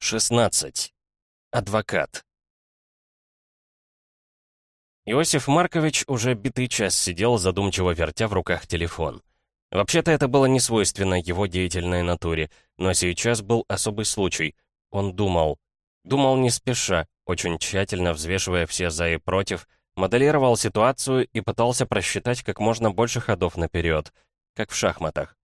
16. Адвокат. Иосиф Маркович уже битый час сидел, задумчиво вертя в руках телефон. Вообще-то это было не свойственно его деятельной натуре, но сейчас был особый случай. Он думал. Думал не спеша, очень тщательно взвешивая все «за» и «против», моделировал ситуацию и пытался просчитать как можно больше ходов наперед, как в шахматах.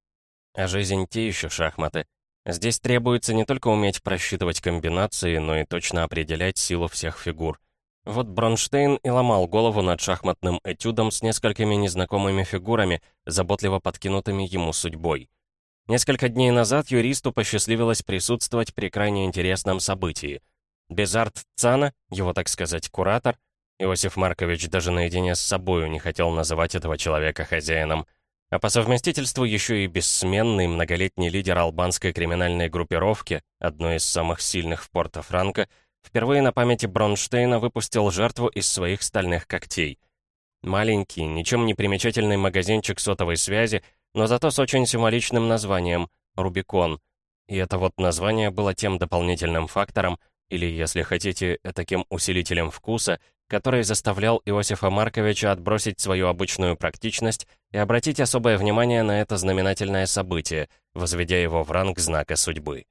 А жизнь те еще шахматы. Здесь требуется не только уметь просчитывать комбинации, но и точно определять силу всех фигур. Вот Бронштейн и ломал голову над шахматным этюдом с несколькими незнакомыми фигурами, заботливо подкинутыми ему судьбой. Несколько дней назад юристу посчастливилось присутствовать при крайне интересном событии. Безарт Цана, его, так сказать, куратор, Иосиф Маркович даже наедине с собою не хотел называть этого человека хозяином, а по совместительству еще и бессменный многолетний лидер албанской криминальной группировки, одной из самых сильных в Порто-Франко, впервые на памяти Бронштейна выпустил жертву из своих стальных когтей. Маленький, ничем не примечательный магазинчик сотовой связи, но зато с очень символичным названием «Рубикон». И это вот название было тем дополнительным фактором, или, если хотите, таким усилителем вкуса, который заставлял Иосифа Марковича отбросить свою обычную практичность и обратить особое внимание на это знаменательное событие, возведя его в ранг знака судьбы.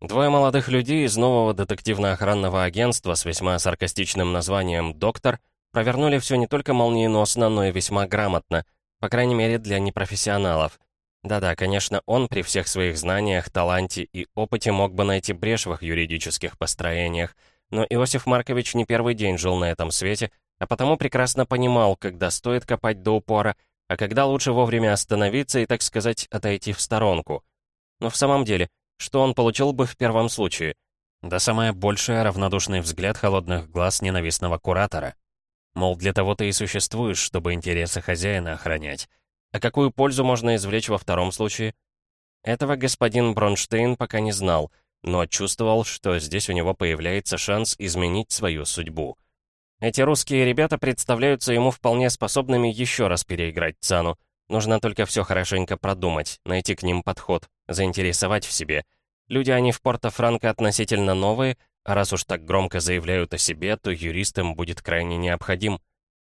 Двое молодых людей из нового детективно-охранного агентства с весьма саркастичным названием «Доктор» провернули все не только молниеносно, но и весьма грамотно, по крайней мере для непрофессионалов. Да-да, конечно, он при всех своих знаниях, таланте и опыте мог бы найти брешь в их юридических построениях, но Иосиф Маркович не первый день жил на этом свете, а потому прекрасно понимал, когда стоит копать до упора, а когда лучше вовремя остановиться и, так сказать, отойти в сторонку. Но в самом деле, что он получил бы в первом случае? Да самое большее равнодушный взгляд холодных глаз ненавистного куратора. Мол, для того ты и существуешь, чтобы интересы хозяина охранять. А какую пользу можно извлечь во втором случае? Этого господин Бронштейн пока не знал — но чувствовал, что здесь у него появляется шанс изменить свою судьбу. Эти русские ребята представляются ему вполне способными еще раз переиграть Цану. Нужно только все хорошенько продумать, найти к ним подход, заинтересовать в себе. Люди они в Порто-Франко относительно новые, а раз уж так громко заявляют о себе, то юристам будет крайне необходим.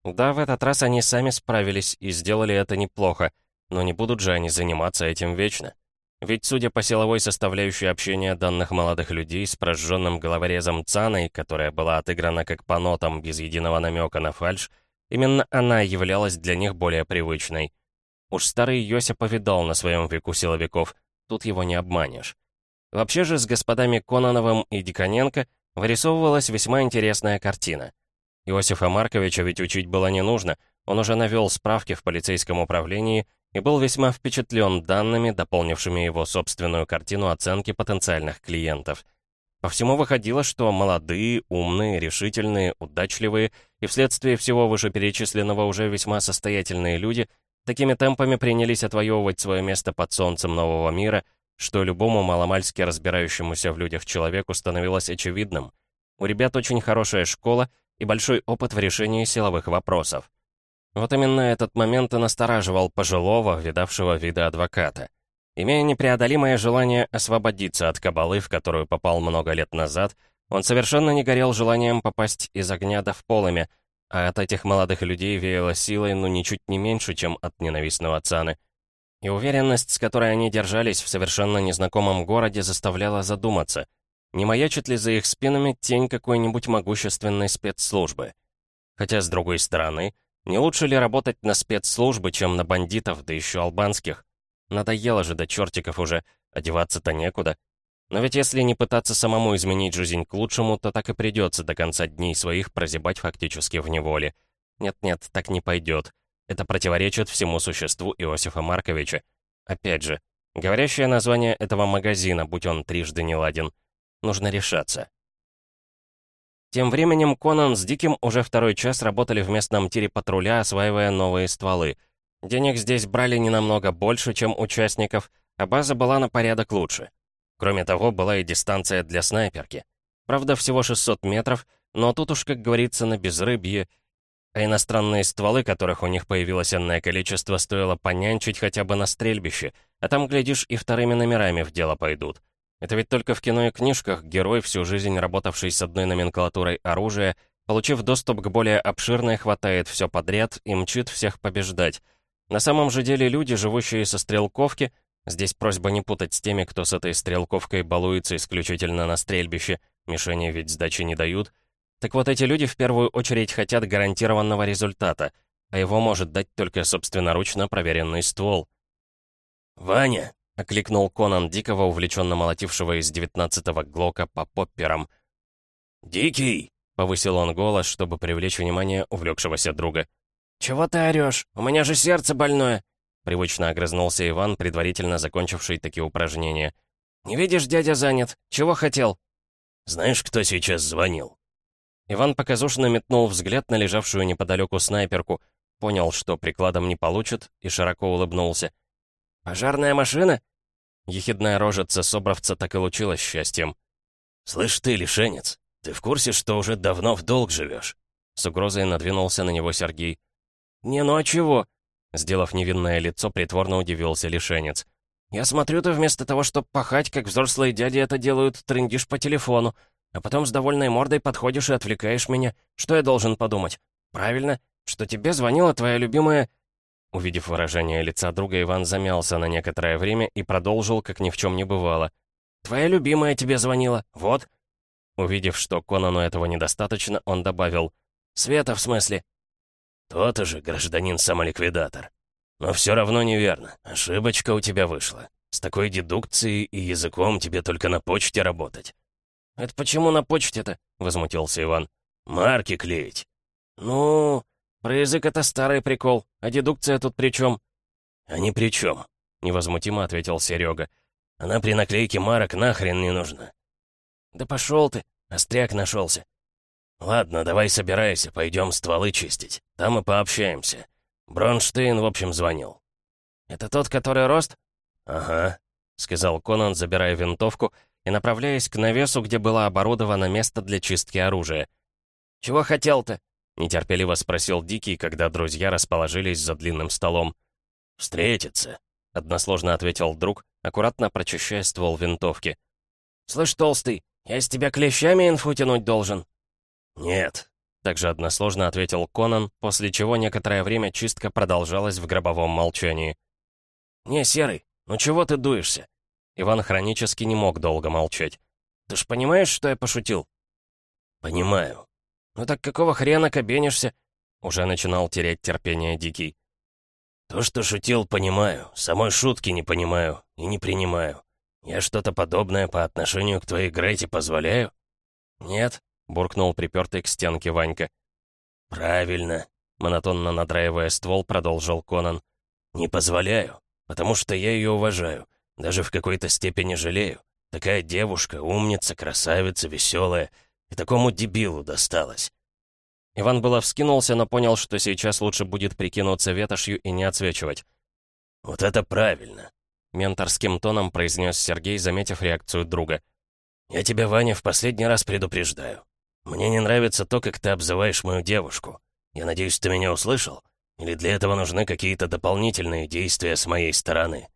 Да, в этот раз они сами справились и сделали это неплохо, но не будут же они заниматься этим вечно. Ведь, судя по силовой составляющей общения данных молодых людей с прожженным головорезом Цаной, которая была отыграна как по нотам без единого намека на фальш, именно она являлась для них более привычной. Уж старый Йося повидал на своем веку силовиков, тут его не обманешь. Вообще же с господами Кононовым и Диконенко вырисовывалась весьма интересная картина. Иосифа Марковича ведь учить было не нужно, он уже навел справки в полицейском управлении и был весьма впечатлен данными, дополнившими его собственную картину оценки потенциальных клиентов. По всему выходило, что молодые, умные, решительные, удачливые и вследствие всего вышеперечисленного уже весьма состоятельные люди такими темпами принялись отвоевывать свое место под солнцем нового мира, что любому маломальски разбирающемуся в людях человеку становилось очевидным. У ребят очень хорошая школа и большой опыт в решении силовых вопросов. Вот именно этот момент и настораживал пожилого, видавшего вида адвоката. Имея непреодолимое желание освободиться от кабалы, в которую попал много лет назад, он совершенно не горел желанием попасть из огня до в полыми, а от этих молодых людей веяло силой, ну ничуть не меньше, чем от ненавистного Цаны. И уверенность, с которой они держались в совершенно незнакомом городе, заставляла задуматься, не маячит ли за их спинами тень какой-нибудь могущественной спецслужбы. Хотя, с другой стороны, не лучше ли работать на спецслужбы, чем на бандитов, да еще албанских? Надоело же до чертиков уже, одеваться-то некуда. Но ведь если не пытаться самому изменить жизнь к лучшему, то так и придется до конца дней своих прозябать фактически в неволе. Нет-нет, так не пойдет. Это противоречит всему существу Иосифа Марковича. Опять же, говорящее название этого магазина, будь он трижды не ладен. Нужно решаться. Тем временем Конан с Диким уже второй час работали в местном тире патруля, осваивая новые стволы. Денег здесь брали не намного больше, чем участников, а база была на порядок лучше. Кроме того, была и дистанция для снайперки. Правда, всего 600 метров, но тут уж, как говорится, на безрыбье. А иностранные стволы, которых у них появилось энное количество, стоило понянчить хотя бы на стрельбище, а там, глядишь, и вторыми номерами в дело пойдут. Это ведь только в кино и книжках герой, всю жизнь работавший с одной номенклатурой оружия, получив доступ к более обширной, хватает все подряд и мчит всех побеждать. На самом же деле люди, живущие со стрелковки, здесь просьба не путать с теми, кто с этой стрелковкой балуется исключительно на стрельбище, мишени ведь сдачи не дают, так вот эти люди в первую очередь хотят гарантированного результата, а его может дать только собственноручно проверенный ствол. «Ваня!» — окликнул Конан Дикого, увлеченно молотившего из девятнадцатого глока по попперам. «Дикий!» — повысил он голос, чтобы привлечь внимание увлекшегося друга. «Чего ты орешь? У меня же сердце больное!» Привычно огрызнулся Иван, предварительно закончивший такие упражнения. «Не видишь, дядя занят. Чего хотел?» «Знаешь, кто сейчас звонил?» Иван показушно метнул взгляд на лежавшую неподалеку снайперку, понял, что прикладом не получит, и широко улыбнулся. «Пожарная машина?» Ехидная рожица Собровца так и лучилась счастьем. «Слышь ты, лишенец, ты в курсе, что уже давно в долг живешь?» С угрозой надвинулся на него Сергей. «Не, ну а чего?» Сделав невинное лицо, притворно удивился лишенец. «Я смотрю, ты вместо того, чтобы пахать, как взрослые дяди это делают, трындишь по телефону, а потом с довольной мордой подходишь и отвлекаешь меня. Что я должен подумать? Правильно, что тебе звонила твоя любимая...» Увидев выражение лица друга, Иван замялся на некоторое время и продолжил, как ни в чем не бывало. «Твоя любимая тебе звонила, вот». Увидев, что Конану этого недостаточно, он добавил. «Света, в смысле?» «То-то же, гражданин-самоликвидатор. Но все равно неверно. Ошибочка у тебя вышла. С такой дедукцией и языком тебе только на почте работать». «Это почему на почте-то?» — возмутился Иван. «Марки клеить». «Ну, про язык это старый прикол, а дедукция тут при чем? «А ни при чем», — невозмутимо ответил Серега. «Она при наклейке марок нахрен не нужна». «Да пошел ты, остряк нашелся». «Ладно, давай собирайся, пойдем стволы чистить. Там и пообщаемся. Бронштейн, в общем, звонил». «Это тот, который рост?» «Ага», — сказал Конан, забирая винтовку и направляясь к навесу, где было оборудовано место для чистки оружия. «Чего хотел-то?» — нетерпеливо спросил Дикий, когда друзья расположились за длинным столом. «Встретиться», — односложно ответил друг, аккуратно прочищая ствол винтовки. «Слышь, толстый, я из тебя клещами инфу тянуть должен?» «Нет», — также односложно ответил Конан, после чего некоторое время чистка продолжалась в гробовом молчании. «Не, Серый, ну чего ты дуешься?» Иван хронически не мог долго молчать. «Ты ж понимаешь, что я пошутил?» «Понимаю». «Ну так какого хрена кабенишься?» Уже начинал терять терпение Дикий. «То, что шутил, понимаю. Самой шутки не понимаю и не принимаю. Я что-то подобное по отношению к твоей Грете позволяю?» «Нет», — буркнул припертый к стенке Ванька. «Правильно», — монотонно надраивая ствол, продолжил Конан. «Не позволяю, потому что я ее уважаю, даже в какой-то степени жалею. Такая девушка, умница, красавица, веселая, и такому дебилу досталась». Иван было вскинулся, но понял, что сейчас лучше будет прикинуться ветошью и не отсвечивать. «Вот это правильно», — менторским тоном произнес Сергей, заметив реакцию друга. «Я тебя, Ваня, в последний раз предупреждаю. Мне не нравится то, как ты обзываешь мою девушку. Я надеюсь, ты меня услышал? Или для этого нужны какие-то дополнительные действия с моей стороны?»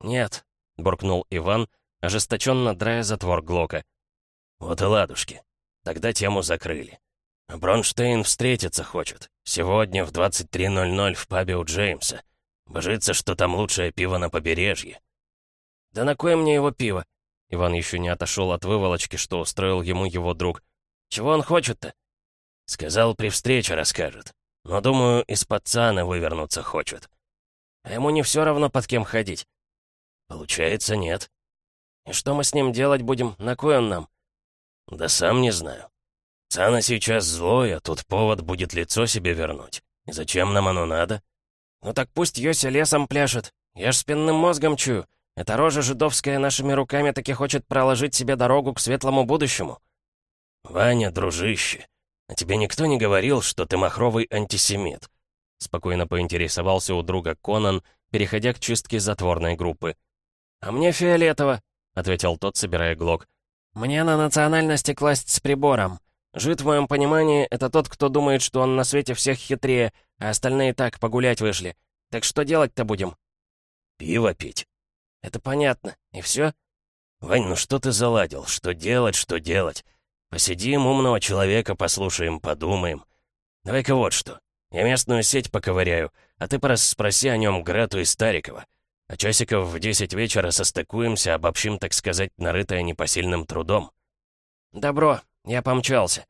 «Нет», — буркнул Иван, ожесточенно драя затвор Глока. «Вот и ладушки. Тогда тему закрыли. Бронштейн встретиться хочет. Сегодня в 23.00 в пабе у Джеймса. Божится, что там лучшее пиво на побережье». «Да на кое мне его пиво?» Иван еще не отошел от выволочки, что устроил ему его друг. «Чего он хочет-то?» «Сказал, при встрече расскажет. Но, думаю, из пацана вывернуться хочет». «А ему не все равно под кем ходить?» «Получается, нет». «И что мы с ним делать будем? На кой он нам?» «Да сам не знаю. Цана сейчас злой, а тут повод будет лицо себе вернуть. И зачем нам оно надо?» «Ну так пусть Йося лесом пляшет. Я ж спинным мозгом чую. Эта рожа жидовская нашими руками таки хочет проложить себе дорогу к светлому будущему». «Ваня, дружище, а тебе никто не говорил, что ты махровый антисемит?» Спокойно поинтересовался у друга Конан, переходя к чистке затворной группы. «А мне фиолетово», — ответил тот, собирая глок. «Мне на национальности класть с прибором. Жид, в моем понимании, это тот, кто думает, что он на свете всех хитрее, а остальные так, погулять вышли. Так что делать-то будем?» «Пиво пить». «Это понятно. И все?» «Вань, ну что ты заладил? Что делать, что делать? Посидим, умного человека послушаем, подумаем. Давай-ка вот что. Я местную сеть поковыряю, а ты пораз спроси о нем Грету и Старикова. А часиков в десять вечера состыкуемся, обобщим, так сказать, нарытое непосильным трудом». «Добро, я помчался».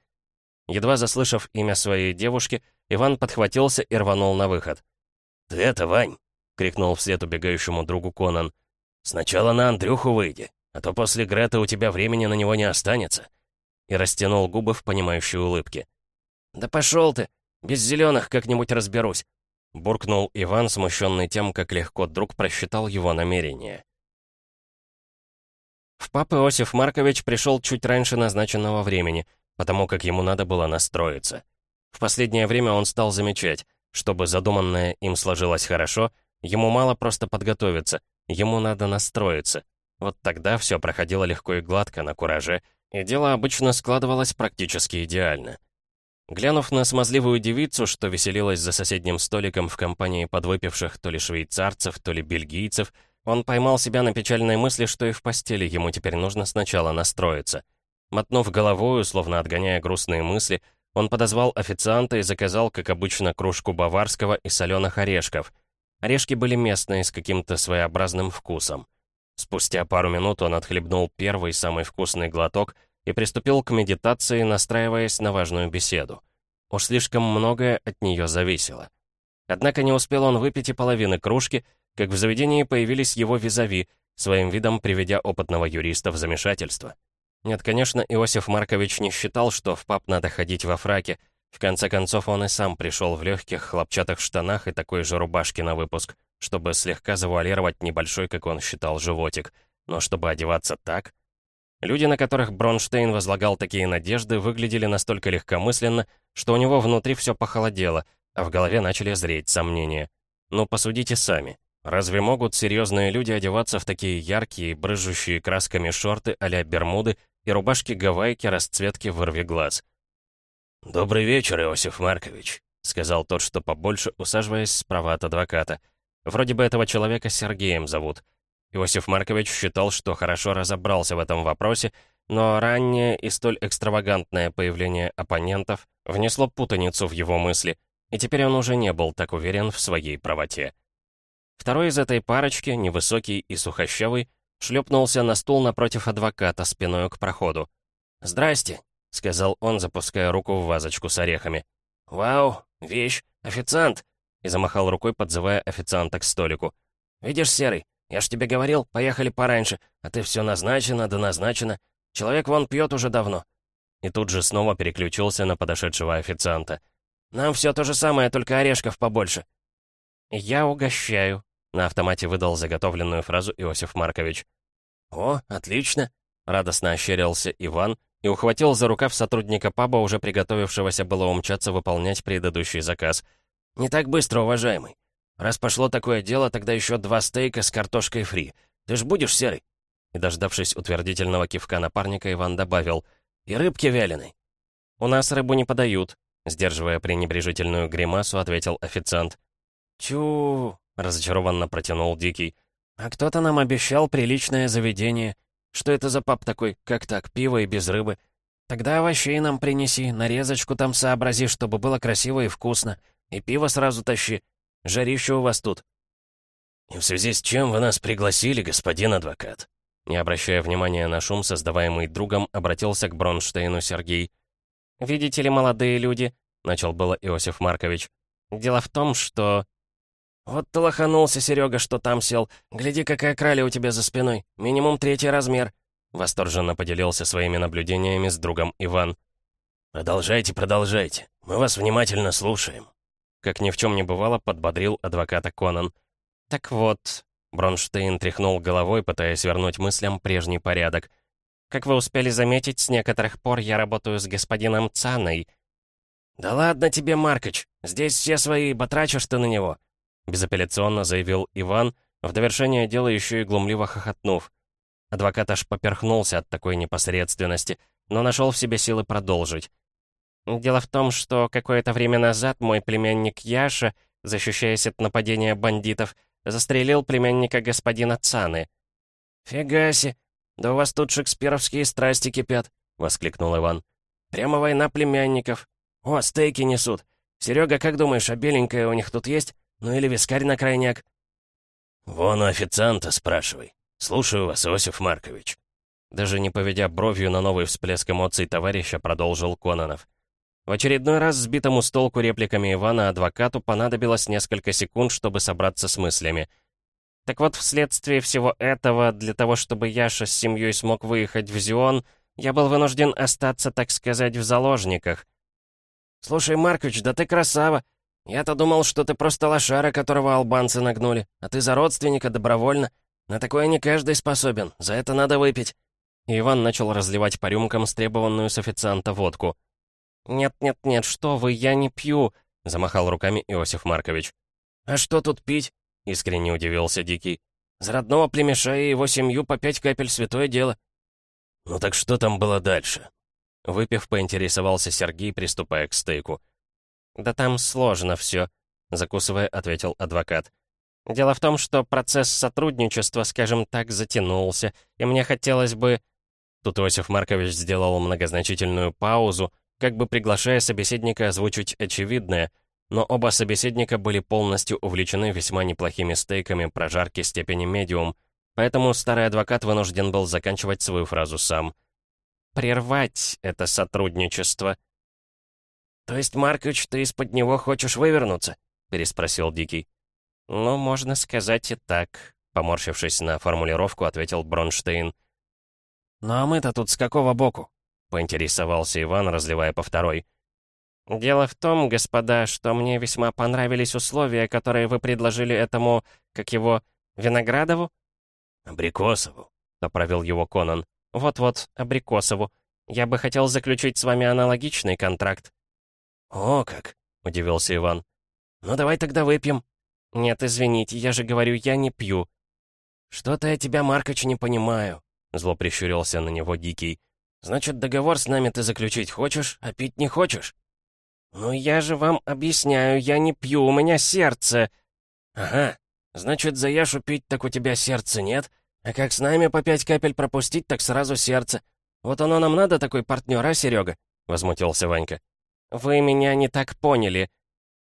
Едва заслышав имя своей девушки, Иван подхватился и рванул на выход. «Ты это, Вань!» — крикнул вслед убегающему другу Конан. «Сначала на Андрюху выйди, а то после Греты у тебя времени на него не останется». И растянул губы в понимающей улыбке. «Да пошел ты! Без зеленых как-нибудь разберусь!» Буркнул Иван, смущенный тем, как легко друг просчитал его намерение. В пап Иосиф Маркович пришел чуть раньше назначенного времени, потому как ему надо было настроиться. В последнее время он стал замечать, чтобы задуманное им сложилось хорошо, ему мало просто подготовиться, ему надо настроиться. Вот тогда все проходило легко и гладко, на кураже, и дело обычно складывалось практически идеально. Глянув на смазливую девицу, что веселилась за соседним столиком в компании подвыпивших то ли швейцарцев, то ли бельгийцев, он поймал себя на печальной мысли, что и в постели ему теперь нужно сначала настроиться. Мотнув головою, словно отгоняя грустные мысли, он подозвал официанта и заказал, как обычно, кружку баварского и соленых орешков. Орешки были местные, с каким-то своеобразным вкусом. Спустя пару минут он отхлебнул первый, самый вкусный глоток и приступил к медитации, настраиваясь на важную беседу. Уж слишком многое от нее зависело. Однако не успел он выпить и половины кружки, как в заведении появились его визави, своим видом приведя опытного юриста в замешательство. Нет, конечно, Иосиф Маркович не считал, что в паб надо ходить во фраке. В конце концов, он и сам пришел в легких хлопчатых штанах и такой же рубашке на выпуск, чтобы слегка завуалировать небольшой, как он считал, животик. Но чтобы одеваться так... Люди, на которых Бронштейн возлагал такие надежды, выглядели настолько легкомысленно, что у него внутри все похолодело, а в голове начали зреть сомнения. Ну, посудите сами. Разве могут серьезные люди одеваться в такие яркие, брызжущие красками шорты а-ля Бермуды и рубашки-гавайки расцветки вырви глаз. «Добрый вечер, Иосиф Маркович», — сказал тот, что побольше, усаживаясь справа от адвоката. Вроде бы этого человека Сергеем зовут. Иосиф Маркович считал, что хорошо разобрался в этом вопросе, но раннее и столь экстравагантное появление оппонентов внесло путаницу в его мысли, и теперь он уже не был так уверен в своей правоте. Второй из этой парочки, невысокий и сухощавый, шлепнулся на стул напротив адвоката спиной к проходу. «Здрасте», — сказал он, запуская руку в вазочку с орехами. «Вау, вещь, официант!» и замахал рукой, подзывая официанта к столику. «Видишь, Серый, я ж тебе говорил, поехали пораньше, а ты все назначено да назначено. Человек вон пьет уже давно». И тут же снова переключился на подошедшего официанта. «Нам все то же самое, только орешков побольше». «Я угощаю», на автомате выдал заготовленную фразу Иосиф Маркович. «О, отлично!» — радостно ощерился Иван и ухватил за рукав сотрудника паба, уже приготовившегося было умчаться выполнять предыдущий заказ. «Не так быстро, уважаемый. Раз пошло такое дело, тогда еще два стейка с картошкой фри. Ты ж будешь, Серый?» И, дождавшись утвердительного кивка напарника, Иван добавил. «И рыбки вяленой». «У нас рыбу не подают», — сдерживая пренебрежительную гримасу, ответил официант. «Тю...» разочарованно протянул Дикий. «А кто-то нам обещал приличное заведение. Что это за пап такой? Как так, пиво и без рыбы? Тогда овощей нам принеси, нарезочку там сообрази, чтобы было красиво и вкусно. И пиво сразу тащи. Жарище у вас тут». «И в связи с чем вы нас пригласили, господин адвокат?» Не обращая внимания на шум, создаваемый другом, обратился к Бронштейну Сергей. «Видите ли, молодые люди», — начал было Иосиф Маркович. «Дело в том, что...» «Вот ты лоханулся, Серега, что там сел. Гляди, какая краля у тебя за спиной. Минимум третий размер». Восторженно поделился своими наблюдениями с другом Иван. «Продолжайте, продолжайте. Мы вас внимательно слушаем». Как ни в чем не бывало, подбодрил адвоката Конан. «Так вот...» Бронштейн тряхнул головой, пытаясь вернуть мыслям прежний порядок. «Как вы успели заметить, с некоторых пор я работаю с господином Цаной». «Да ладно тебе, Маркоч, здесь все свои, батрачишь ты на него», безапелляционно заявил Иван, в довершение дела еще и глумливо хохотнув. Адвокат аж поперхнулся от такой непосредственности, но нашел в себе силы продолжить. «Дело в том, что какое-то время назад мой племянник Яша, защищаясь от нападения бандитов, застрелил племянника господина Цаны». «Фигаси! «Да у вас тут шекспировские страсти кипят», — воскликнул Иван. «Прямо война племянников. О, стейки несут. Серега, как думаешь, а беленькая у них тут есть? Ну или вискарь на крайняк?» «Вон у официанта спрашивай. Слушаю вас, Иосиф Маркович». Даже не поведя бровью на новый всплеск эмоций товарища, продолжил Кононов. В очередной раз сбитому с толку репликами Ивана адвокату понадобилось несколько секунд, чтобы собраться с мыслями. Так вот, вследствие всего этого, для того, чтобы Яша с семьей смог выехать в Зион, я был вынужден остаться, так сказать, в заложниках. «Слушай, Маркович, да ты красава! Я-то думал, что ты просто лошара, которого албанцы нагнули, а ты за родственника добровольно. На такое не каждый способен, за это надо выпить». И Иван начал разливать по рюмкам стребованную с официанта водку. «Нет-нет-нет, что вы, я не пью», — замахал руками Иосиф Маркович. «А что тут пить?» — искренне удивился Дикий. «За родного племеша и его семью по пять капель святое дело». «Ну так что там было дальше?» Выпив, поинтересовался Сергей, приступая к стейку. «Да там сложно все», — закусывая, ответил адвокат. «Дело в том, что процесс сотрудничества, скажем так, затянулся, и мне хотелось бы...» Тут Иосиф Маркович сделал многозначительную паузу, как бы приглашая собеседника озвучить очевидное, но оба собеседника были полностью увлечены весьма неплохими стейками прожарки степени медиум, поэтому старый адвокат вынужден был заканчивать свою фразу сам. «Прервать это сотрудничество». «То есть, Маркович, ты из-под него хочешь вывернуться?» — переспросил Дикий. «Ну, можно сказать и так», — поморщившись на формулировку, ответил Бронштейн. «Ну а мы-то тут с какого боку?» — поинтересовался Иван, разливая по второй. «Дело в том, господа, что мне весьма понравились условия, которые вы предложили этому, как его, Виноградову?» «Абрикосову», — поправил его Конан. «Вот-вот, Абрикосову. Я бы хотел заключить с вами аналогичный контракт». «О как!» — удивился Иван. «Ну давай тогда выпьем». «Нет, извините, я же говорю, я не пью». «Что-то я тебя, Маркоч, не понимаю», — зло прищурился на него Дикий. «Значит, договор с нами ты заключить хочешь, а пить не хочешь?» «Ну я же вам объясняю, я не пью, у меня сердце...» «Ага, значит, за Яшу пить так у тебя сердца нет, а как с нами по пять капель пропустить, так сразу сердце. Вот оно нам надо, такой партнер, а, Серега?» — возмутился Ванька. «Вы меня не так поняли».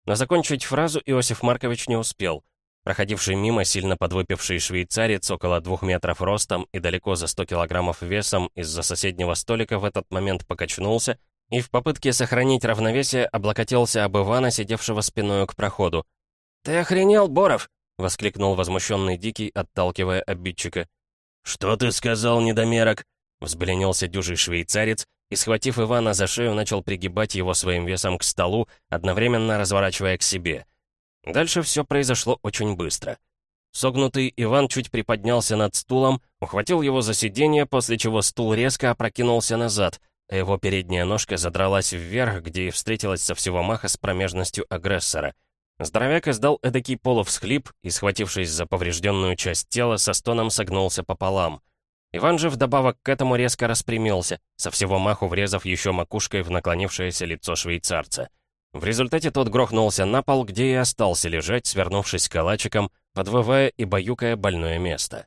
Но закончить фразу Иосиф Маркович не успел. Проходивший мимо сильно подвыпивший швейцарец около двух метров ростом и далеко за 100 килограммов весом из-за соседнего столика в этот момент покачнулся и в попытке сохранить равновесие облокотился об Ивана, сидевшего спиной к проходу. «Ты охренел, Боров?» — воскликнул возмущенный Дикий, отталкивая обидчика. «Что ты сказал, недомерок?» — взбеленился дюжий швейцарец и, схватив Ивана за шею, начал пригибать его своим весом к столу, одновременно разворачивая к себе — Дальше все произошло очень быстро. Согнутый Иван чуть приподнялся над стулом, ухватил его за сиденье, после чего стул резко опрокинулся назад, а его передняя ножка задралась вверх, где и встретилась со всего маха с промежностью агрессора. Здоровяк издал эдакий полувсхлип и, схватившись за поврежденную часть тела, со стоном согнулся пополам. Иван же вдобавок к этому резко распрямился, со всего маху врезав еще макушкой в наклонившееся лицо швейцарца. В результате тот грохнулся на пол, где и остался лежать, свернувшись калачиком, подвывая и баюкая больное место.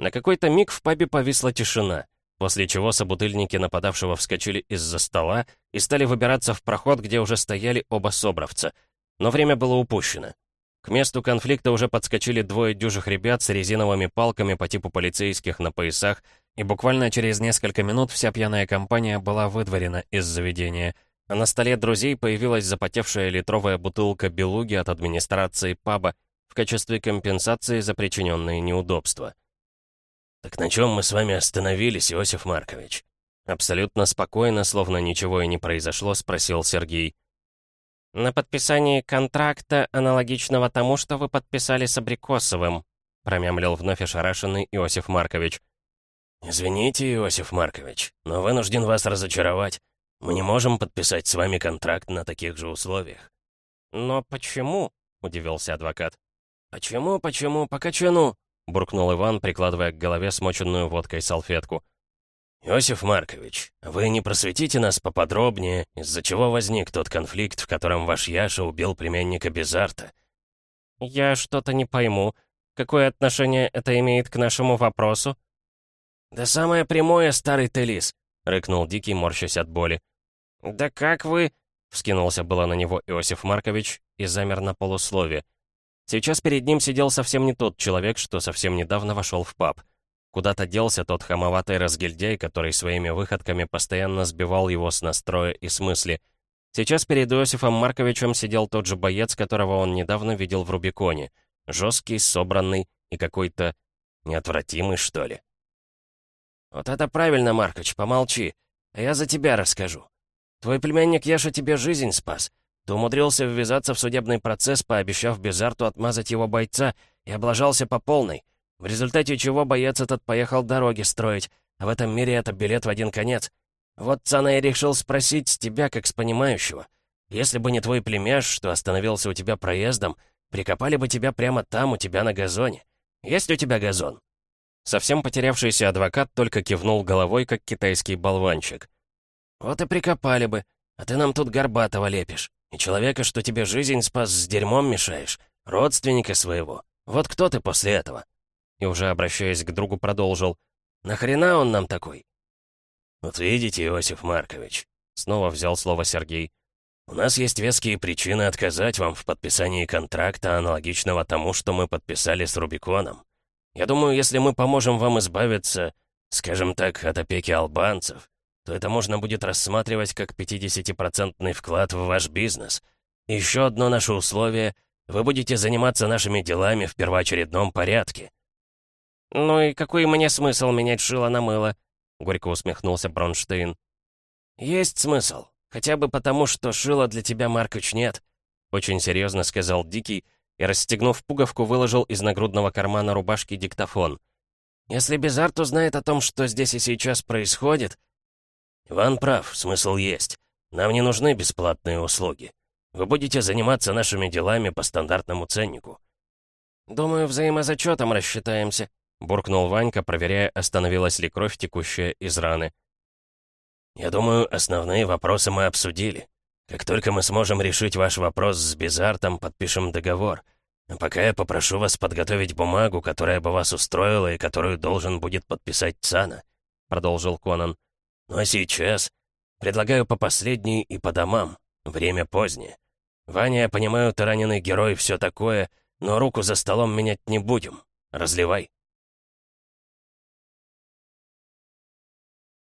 На какой-то миг в пабе повисла тишина, после чего собутыльники нападавшего вскочили из-за стола и стали выбираться в проход, где уже стояли оба собравца. Но время было упущено. К месту конфликта уже подскочили двое дюжих ребят с резиновыми палками по типу полицейских на поясах, и буквально через несколько минут вся пьяная компания была выдворена из заведения — а на столе друзей появилась запотевшая литровая бутылка белуги от администрации паба в качестве компенсации за причиненные неудобства. «Так на чем мы с вами остановились, Иосиф Маркович?» Абсолютно спокойно, словно ничего и не произошло, спросил Сергей. «На подписании контракта, аналогичного тому, что вы подписали с Абрикосовым», промямлил вновь ошарашенный Иосиф Маркович. «Извините, Иосиф Маркович, но вынужден вас разочаровать. Мы не можем подписать с вами контракт на таких же условиях». «Но почему?» — удивился адвокат. «Почему, почему, по качану?» — буркнул Иван, прикладывая к голове смоченную водкой салфетку. «Иосиф Маркович, вы не просветите нас поподробнее, из-за чего возник тот конфликт, в котором ваш Яша убил племянника Безарта?» «Я что-то не пойму. Какое отношение это имеет к нашему вопросу?» «Да самое прямое, старый Телис», — рыкнул Дикий, морщась от боли. «Да как вы...» — вскинулся было на него Иосиф Маркович и замер на полуслове. Сейчас перед ним сидел совсем не тот человек, что совсем недавно вошел в паб. Куда-то делся тот хамоватый разгильдяй, который своими выходками постоянно сбивал его с настроя и с. Сейчас перед Иосифом Марковичем сидел тот же боец, которого он недавно видел в Рубиконе. Жесткий, собранный и какой-то неотвратимый, что ли. «Вот это правильно, Маркович, помолчи. А я за тебя расскажу. Твой племянник Яша тебе жизнь спас. Ты умудрился ввязаться в судебный процесс, пообещав Безарту отмазать его бойца, и облажался по полной. В результате чего боец этот поехал дороги строить, а в этом мире это билет в один конец. Вот Цана и решил спросить с тебя, как с понимающего. Если бы не твой племяш, что остановился у тебя проездом, прикопали бы тебя прямо там, у тебя на газоне. Есть у тебя газон?» Совсем потерявшийся адвокат только кивнул головой, как китайский болванчик. «Вот и прикопали бы, а ты нам тут горбатого лепишь. И человека, что тебе жизнь спас, с дерьмом мешаешь. Родственника своего. Вот кто ты после этого?» и уже обращаясь к другу продолжил. «Нахрена он нам такой?» «Вот видите, Иосиф Маркович», — снова взял слово Сергей, «у нас есть веские причины отказать вам в подписании контракта, аналогичного тому, что мы подписали с Рубиконом. Я думаю, если мы поможем вам избавиться, скажем так, от опеки албанцев, то это можно будет рассматривать как 50-процентный вклад в ваш бизнес. Еще одно наше условие — вы будете заниматься нашими делами в первоочередном порядке». «Ну и какой мне смысл менять шило на мыло?» — горько усмехнулся Бронштейн. «Есть смысл. Хотя бы потому, что шила для тебя, Маркович, нет», — очень серьезно сказал Дикий и, расстегнув пуговку, выложил из нагрудного кармана рубашки диктофон. «Если Безарт узнает о том, что здесь и сейчас происходит...» «Иван прав, смысл есть. Нам не нужны бесплатные услуги. Вы будете заниматься нашими делами по стандартному ценнику». «Думаю, взаимозачетом рассчитаемся», буркнул Ванька, проверяя, остановилась ли кровь, текущая из раны. «Я думаю, основные вопросы мы обсудили. Как только мы сможем решить ваш вопрос с Безартом, подпишем договор. А пока я попрошу вас подготовить бумагу, которая бы вас устроила и которую должен будет подписать Цана», — продолжил Конан. «Ну а сейчас предлагаю по последней и по домам. Время позднее. Ваня, я понимаю, ты раненый герой, все такое, но руку за столом менять не будем. Разливай».